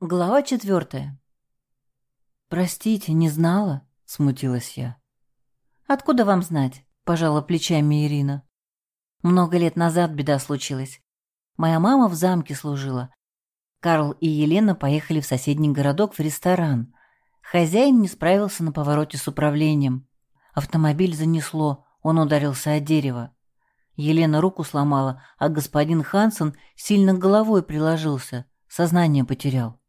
Глава четвертая. «Простите, не знала», — смутилась я. «Откуда вам знать?» — пожала плечами Ирина. «Много лет назад беда случилась. Моя мама в замке служила. Карл и Елена поехали в соседний городок в ресторан. Хозяин не справился на повороте с управлением. Автомобиль занесло, он ударился о дерево. Елена руку сломала, а господин Хансен сильно головой приложился, сознание потерял.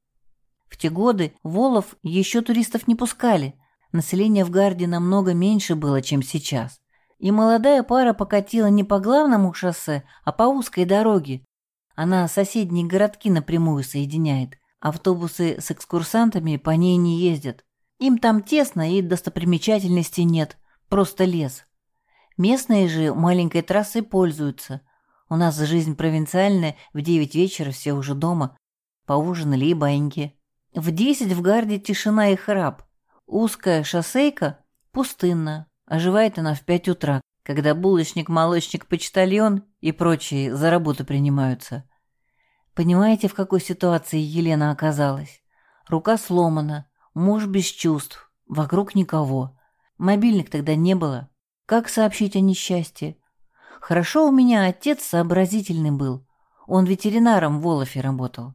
В те годы Волов еще туристов не пускали. Население в Гарде намного меньше было, чем сейчас. И молодая пара покатила не по главному шоссе, а по узкой дороге. Она соседние городки напрямую соединяет. Автобусы с экскурсантами по ней не ездят. Им там тесно и достопримечательностей нет, просто лес. Местные же маленькой трассой пользуются. У нас жизнь провинциальная, в девять вечера все уже дома. Поужинали и баньки. В десять в гарде тишина и храп. Узкая шоссейка пустынна. Оживает она в пять утра, когда булочник, молочник, почтальон и прочие за работу принимаются. Понимаете, в какой ситуации Елена оказалась? Рука сломана, муж без чувств, вокруг никого. Мобильник тогда не было. Как сообщить о несчастье? Хорошо у меня отец сообразительный был. Он ветеринаром в Волофе работал.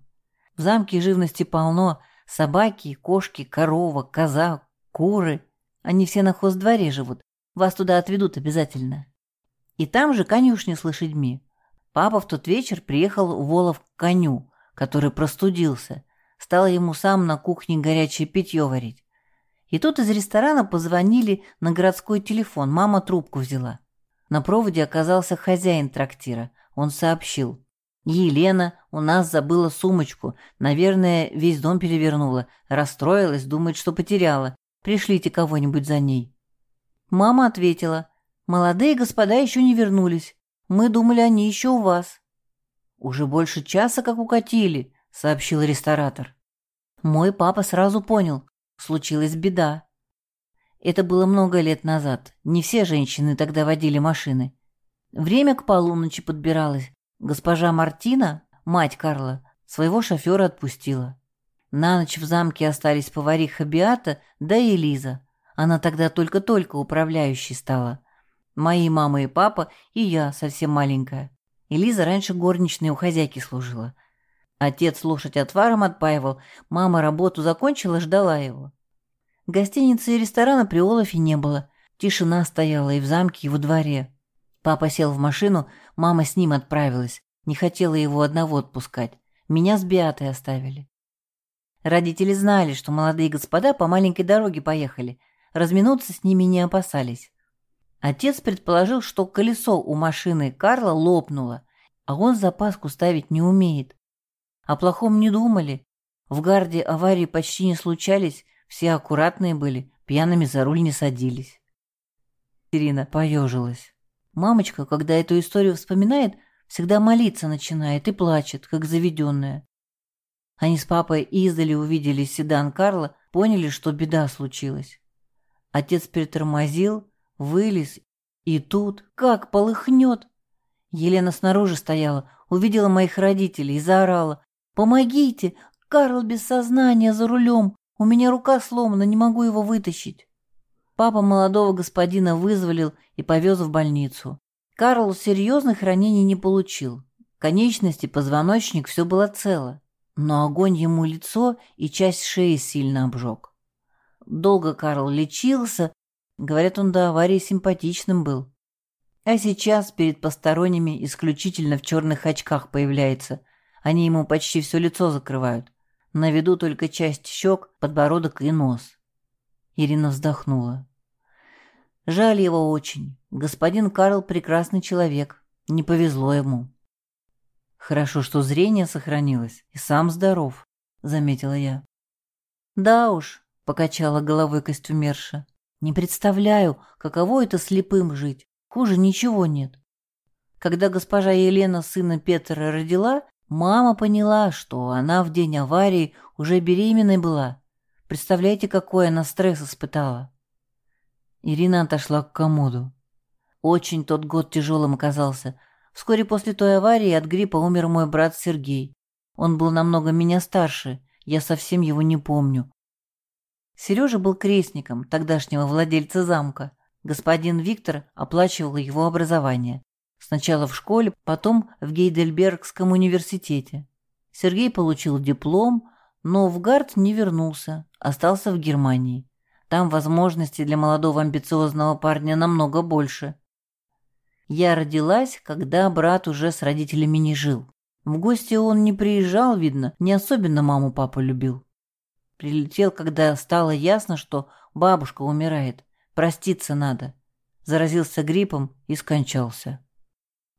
В замке живности полно, Собаки, кошки, корова, коза, куры. Они все на хоздворе живут. Вас туда отведут обязательно. И там же конюшня с лошадьми. Папа в тот вечер приехал в Волов к коню, который простудился. Стал ему сам на кухне горячее питье варить. И тут из ресторана позвонили на городской телефон. Мама трубку взяла. На проводе оказался хозяин трактира. Он сообщил. Елена у нас забыла сумочку. Наверное, весь дом перевернула. Расстроилась, думает, что потеряла. Пришлите кого-нибудь за ней. Мама ответила. Молодые господа еще не вернулись. Мы думали, они еще у вас. Уже больше часа как укатили, сообщил ресторатор. Мой папа сразу понял. Случилась беда. Это было много лет назад. Не все женщины тогда водили машины. Время к полуночи подбиралось. Госпожа Мартина, мать Карла, своего шофера отпустила. На ночь в замке остались повариха Биата да и Элиза. Она тогда только-только управляющей стала. Мои мама и папа, и я, совсем маленькая. Элиза раньше горничной у хозяйки служила. Отец лошадь отваром отпаивал, мама работу закончила, ждала его. Гостиницы и ресторана при Олафе не было. Тишина стояла и в замке, и во дворе. Папа сел в машину, мама с ним отправилась. Не хотела его одного отпускать. Меня с Биатой оставили. Родители знали, что молодые господа по маленькой дороге поехали. Разминуться с ними не опасались. Отец предположил, что колесо у машины Карла лопнуло, а он запаску ставить не умеет. О плохом не думали. В гарде аварии почти не случались, все аккуратные были, пьяными за руль не садились. Ирина поежилась. Мамочка, когда эту историю вспоминает, всегда молиться начинает и плачет, как заведенная. Они с папой издали увидели седан Карла, поняли, что беда случилась. Отец притормозил, вылез, и тут как полыхнет. Елена снаружи стояла, увидела моих родителей и заорала. «Помогите! Карл без сознания за рулем! У меня рука сломана, не могу его вытащить!» Папа молодого господина вызволил и повез в больницу. Карл серьезных ранений не получил. Конечности, позвоночник, все было цело. Но огонь ему лицо и часть шеи сильно обжег. Долго Карл лечился. Говорят, он до аварии симпатичным был. А сейчас перед посторонними исключительно в черных очках появляется. Они ему почти все лицо закрывают. На виду только часть щек, подбородок и нос. Ирина вздохнула. Жаль его очень. Господин Карл прекрасный человек. Не повезло ему. Хорошо, что зрение сохранилось, и сам здоров, заметила я. Да уж, покачала головой костюмерша. Не представляю, каково это слепым жить. Хуже ничего нет. Когда госпожа Елена сына Петра родила, мама поняла, что она в день аварии уже беременной была. Представляете, какой она стресс испытала? Ирина отошла к комоду. Очень тот год тяжелым оказался. Вскоре после той аварии от гриппа умер мой брат Сергей. Он был намного меня старше. Я совсем его не помню. Сережа был крестником тогдашнего владельца замка. Господин Виктор оплачивал его образование. Сначала в школе, потом в Гейдельбергском университете. Сергей получил диплом, но в Гарт не вернулся, остался в Германии. Там возможностей для молодого амбициозного парня намного больше. Я родилась, когда брат уже с родителями не жил. В гости он не приезжал, видно, не особенно маму папа любил. Прилетел, когда стало ясно, что бабушка умирает, проститься надо. Заразился гриппом и скончался.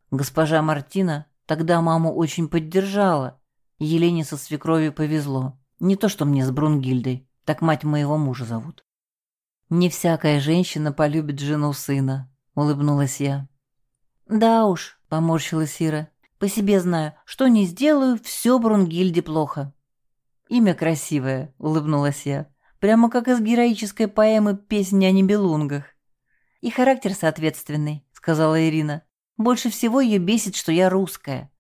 Госпожа Мартина тогда маму очень поддержала. Елене со свекровью повезло. Не то, что мне с Брунгильдой, так мать моего мужа зовут. «Не всякая женщина полюбит жену сына», — улыбнулась я. «Да уж», — поморщилась Ира, — «по себе знаю, что не сделаю, все Брунгильде плохо». «Имя красивое», — улыбнулась я, прямо как из героической поэмы «Песня о небелунгах». «И характер соответственный», — сказала Ирина. «Больше всего ее бесит, что я русская».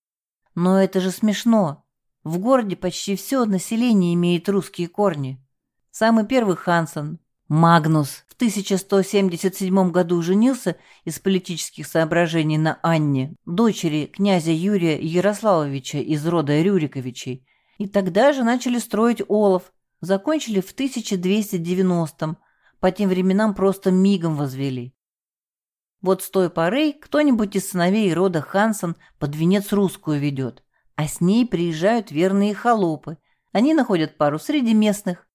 «Но это же смешно. В городе почти все население имеет русские корни. Самый первый Хансон, Магнус в 1177 году женился из политических соображений на Анне, дочери князя Юрия Ярославовича из рода Рюриковичей. И тогда же начали строить Олов, закончили в 1290-м, по тем временам просто мигом возвели. Вот с той поры кто-нибудь из сыновей рода Хансон под венец русскую ведет, а с ней приезжают верные холопы. Они находят пару среди местных.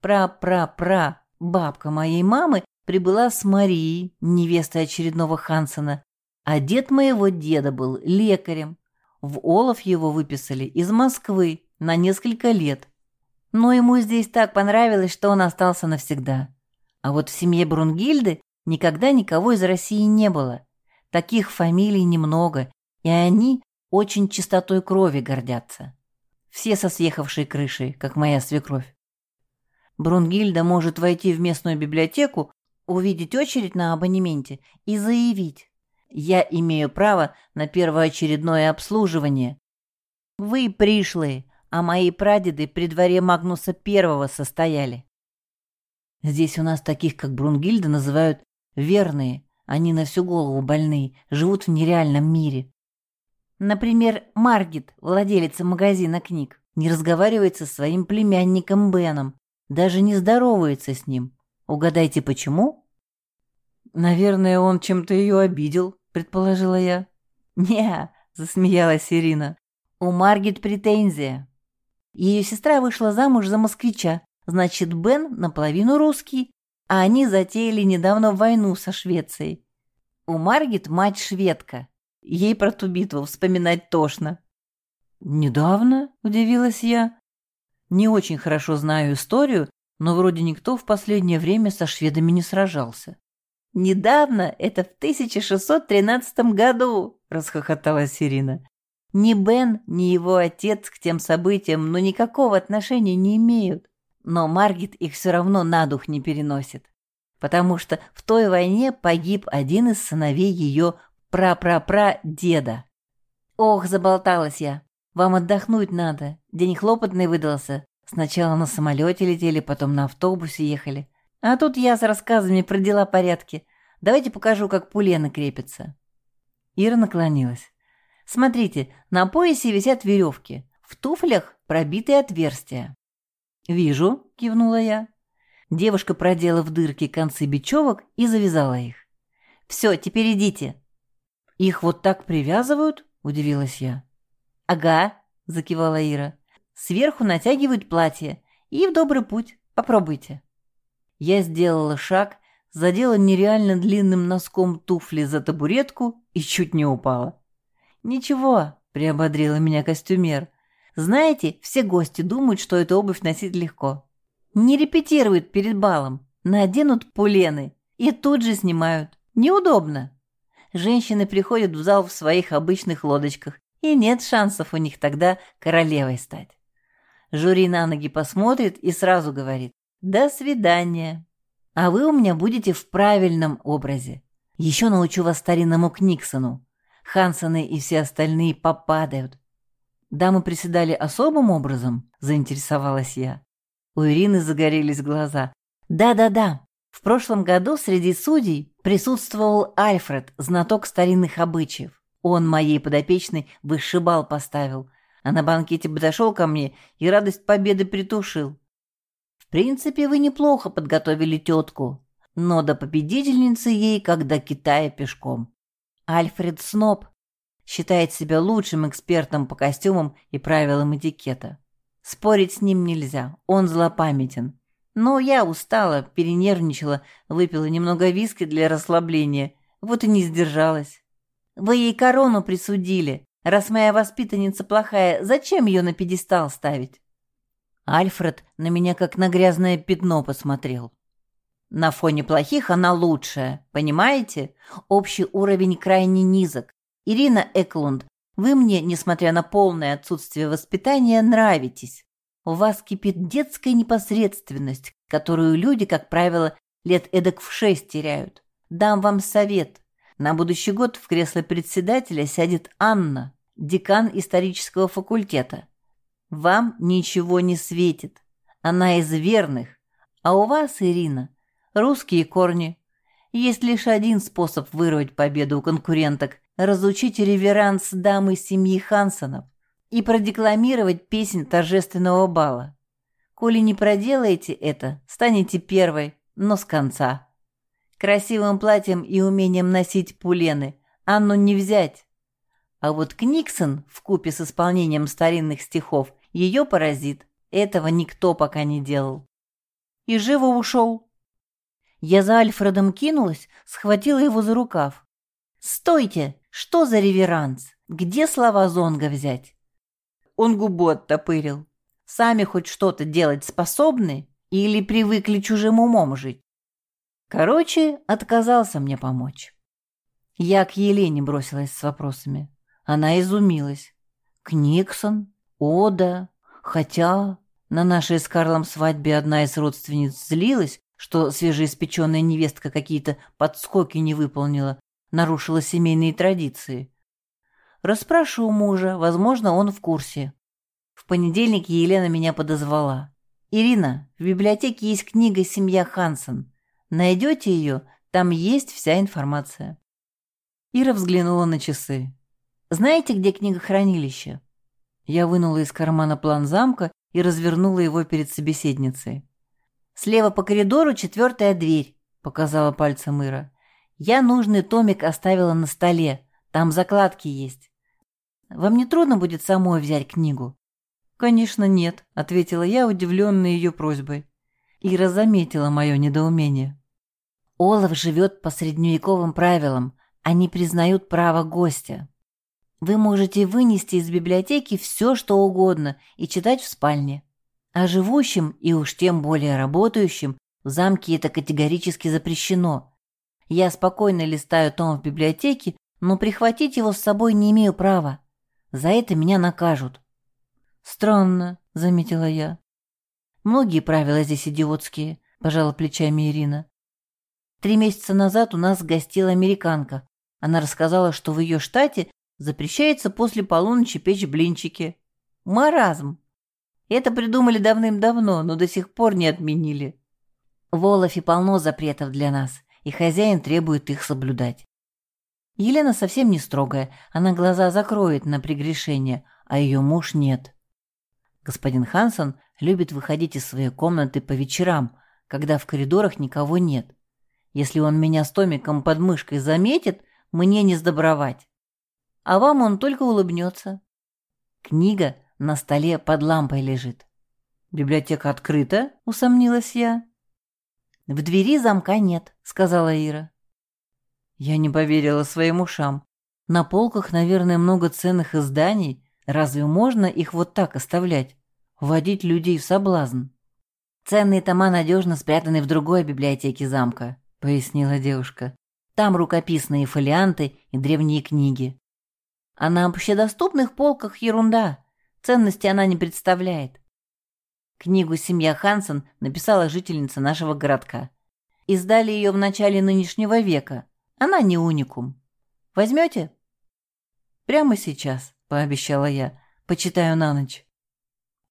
Пра-пра-пра Бабка моей мамы прибыла с Марией, невестой очередного Хансена, а дед моего деда был лекарем. В Олов его выписали из Москвы на несколько лет. Но ему здесь так понравилось, что он остался навсегда. А вот в семье Брунгильды никогда никого из России не было. Таких фамилий немного, и они очень чистотой крови гордятся. Все со съехавшей крышей, как моя свекровь. Брунгильда может войти в местную библиотеку, увидеть очередь на абонементе и заявить «Я имею право на первоочередное обслуживание». Вы пришлые, а мои прадеды при дворе Магнуса Первого состояли. Здесь у нас таких, как Брунгильда, называют верные, они на всю голову больные, живут в нереальном мире. Например, Маргит, владелица магазина книг, не разговаривает со своим племянником Беном, даже не здоровается с ним. Угадайте, почему? Наверное, он чем-то ее обидел, предположила я. Не, засмеялась Ирина. У Маргит претензия. Ее сестра вышла замуж за москвича, значит, Бен наполовину русский, а они затеяли недавно войну со Швецией. У Маргит мать шведка. Ей про ту битву вспоминать тошно. «Недавно?» – удивилась я. Не очень хорошо знаю историю, но вроде никто в последнее время со шведами не сражался. «Недавно, это в 1613 году», — расхохоталась Ирина. «Ни Бен, ни его отец к тем событиям ну никакого отношения не имеют. Но Маргит их все равно на дух не переносит, потому что в той войне погиб один из сыновей ее пра-пра-пра-деда. Ох, заболталась я. Вам отдохнуть надо. День хлопотный выдался. Сначала на самолете летели, потом на автобусе ехали. А тут я с рассказами про дела порядки. Давайте покажу, как пулены крепятся». Ира наклонилась. «Смотрите, на поясе висят веревки. В туфлях пробитые отверстия». «Вижу», — кивнула я. Девушка продела в дырки концы бечевок и завязала их. «Все, теперь идите». «Их вот так привязывают?» — удивилась я. «Ага», — закивала Ира. «Сверху натягивают платье. И в добрый путь. Попробуйте». Я сделала шаг, задела нереально длинным носком туфли за табуретку и чуть не упала. «Ничего», — приободрила меня костюмер. «Знаете, все гости думают, что эту обувь носить легко. Не репетируют перед балом, наденут пулены и тут же снимают. Неудобно. Женщины приходят в зал в своих обычных лодочках и нет шансов у них тогда королевой стать. Жюри на ноги посмотрит и сразу говорит «До свидания». А вы у меня будете в правильном образе. Еще научу вас старинному Книксону. Хансоны и все остальные попадают. Дамы приседали особым образом, заинтересовалась я. У Ирины загорелись глаза. Да-да-да. В прошлом году среди судей присутствовал Альфред, знаток старинных обычаев. Он моей подопечной вышибал поставил, а на банкете подошел ко мне и радость победы притушил. В принципе, вы неплохо подготовили тетку, но до победительницы ей, как до Китая пешком. Альфред Сноб считает себя лучшим экспертом по костюмам и правилам этикета. Спорить с ним нельзя, он злопамятен. Но я устала, перенервничала, выпила немного виски для расслабления, вот и не сдержалась. Вы ей корону присудили. Раз моя воспитанница плохая, зачем ее на пьедестал ставить? Альфред на меня как на грязное пятно посмотрел. На фоне плохих она лучшая, понимаете? Общий уровень крайне низок. Ирина Эклунд, вы мне, несмотря на полное отсутствие воспитания, нравитесь. У вас кипит детская непосредственность, которую люди, как правило, лет эдак в шесть теряют. Дам вам совет. На будущий год в кресло председателя сядет Анна, декан исторического факультета. Вам ничего не светит. Она из верных. А у вас, Ирина, русские корни. Есть лишь один способ вырвать победу у конкуренток – разучить реверанс дамы семьи Хансонов и продекламировать песнь торжественного бала. Коли не проделаете это, станете первой, но с конца. Красивым платьем и умением носить пулены Анну не взять. А вот Книксон в купе с исполнением старинных стихов ее поразит. Этого никто пока не делал. И живо ушел. Я за Альфредом кинулась, схватила его за рукав. «Стойте! Что за реверанс? Где слова Зонга взять?» Он губу оттопырил. «Сами хоть что-то делать способны или привыкли чужим умом жить?» Короче, отказался мне помочь. Я к Елене бросилась с вопросами. Она изумилась. Книксон? Ода? Хотя на нашей с Карлом свадьбе одна из родственниц злилась, что свежеиспеченная невестка какие-то подскоки не выполнила, нарушила семейные традиции. Расспрашиваю мужа, возможно, он в курсе. В понедельник Елена меня подозвала. «Ирина, в библиотеке есть книга «Семья Хансен». Найдете ее, там есть вся информация». Ира взглянула на часы. «Знаете, где книгохранилище?» Я вынула из кармана план замка и развернула его перед собеседницей. «Слева по коридору четвертая дверь», — показала пальцем Ира. «Я нужный томик оставила на столе, там закладки есть. Вам не трудно будет самой взять книгу?» «Конечно нет», — ответила я, удивленная ее просьбой. Ира заметила мое недоумение. «Олаф живет по средневековым правилам. Они признают право гостя. Вы можете вынести из библиотеки все, что угодно, и читать в спальне. А живущим, и уж тем более работающим, в замке это категорически запрещено. Я спокойно листаю том в библиотеке, но прихватить его с собой не имею права. За это меня накажут. «Странно», — заметила я. «Многие правила здесь идиотские», — пожала плечами Ирина. «Три месяца назад у нас гостила американка. Она рассказала, что в ее штате запрещается после полуночи печь блинчики. Маразм! Это придумали давным-давно, но до сих пор не отменили. В Олафе полно запретов для нас, и хозяин требует их соблюдать. Елена совсем не строгая, она глаза закроет на прегрешение, а ее муж нет. Господин Хансон любит выходить из своей комнаты по вечерам, когда в коридорах никого нет. Если он меня с Томиком под мышкой заметит, мне не сдобровать. А вам он только улыбнется. Книга на столе под лампой лежит. «Библиотека открыта?» — усомнилась я. «В двери замка нет», — сказала Ира. Я не поверила своим ушам. На полках, наверное, много ценных изданий. Разве можно их вот так оставлять? Вводить людей в соблазн? «Ценные тома надежно спрятаны в другой библиотеке замка», — пояснила девушка. «Там рукописные фолианты и древние книги. А на общедоступных полках ерунда. Ценности она не представляет. Книгу «Семья Хансен» написала жительница нашего городка. Издали ее в начале нынешнего века. Она не уникум. Возьмете? Прямо сейчас, пообещала я. Почитаю на ночь.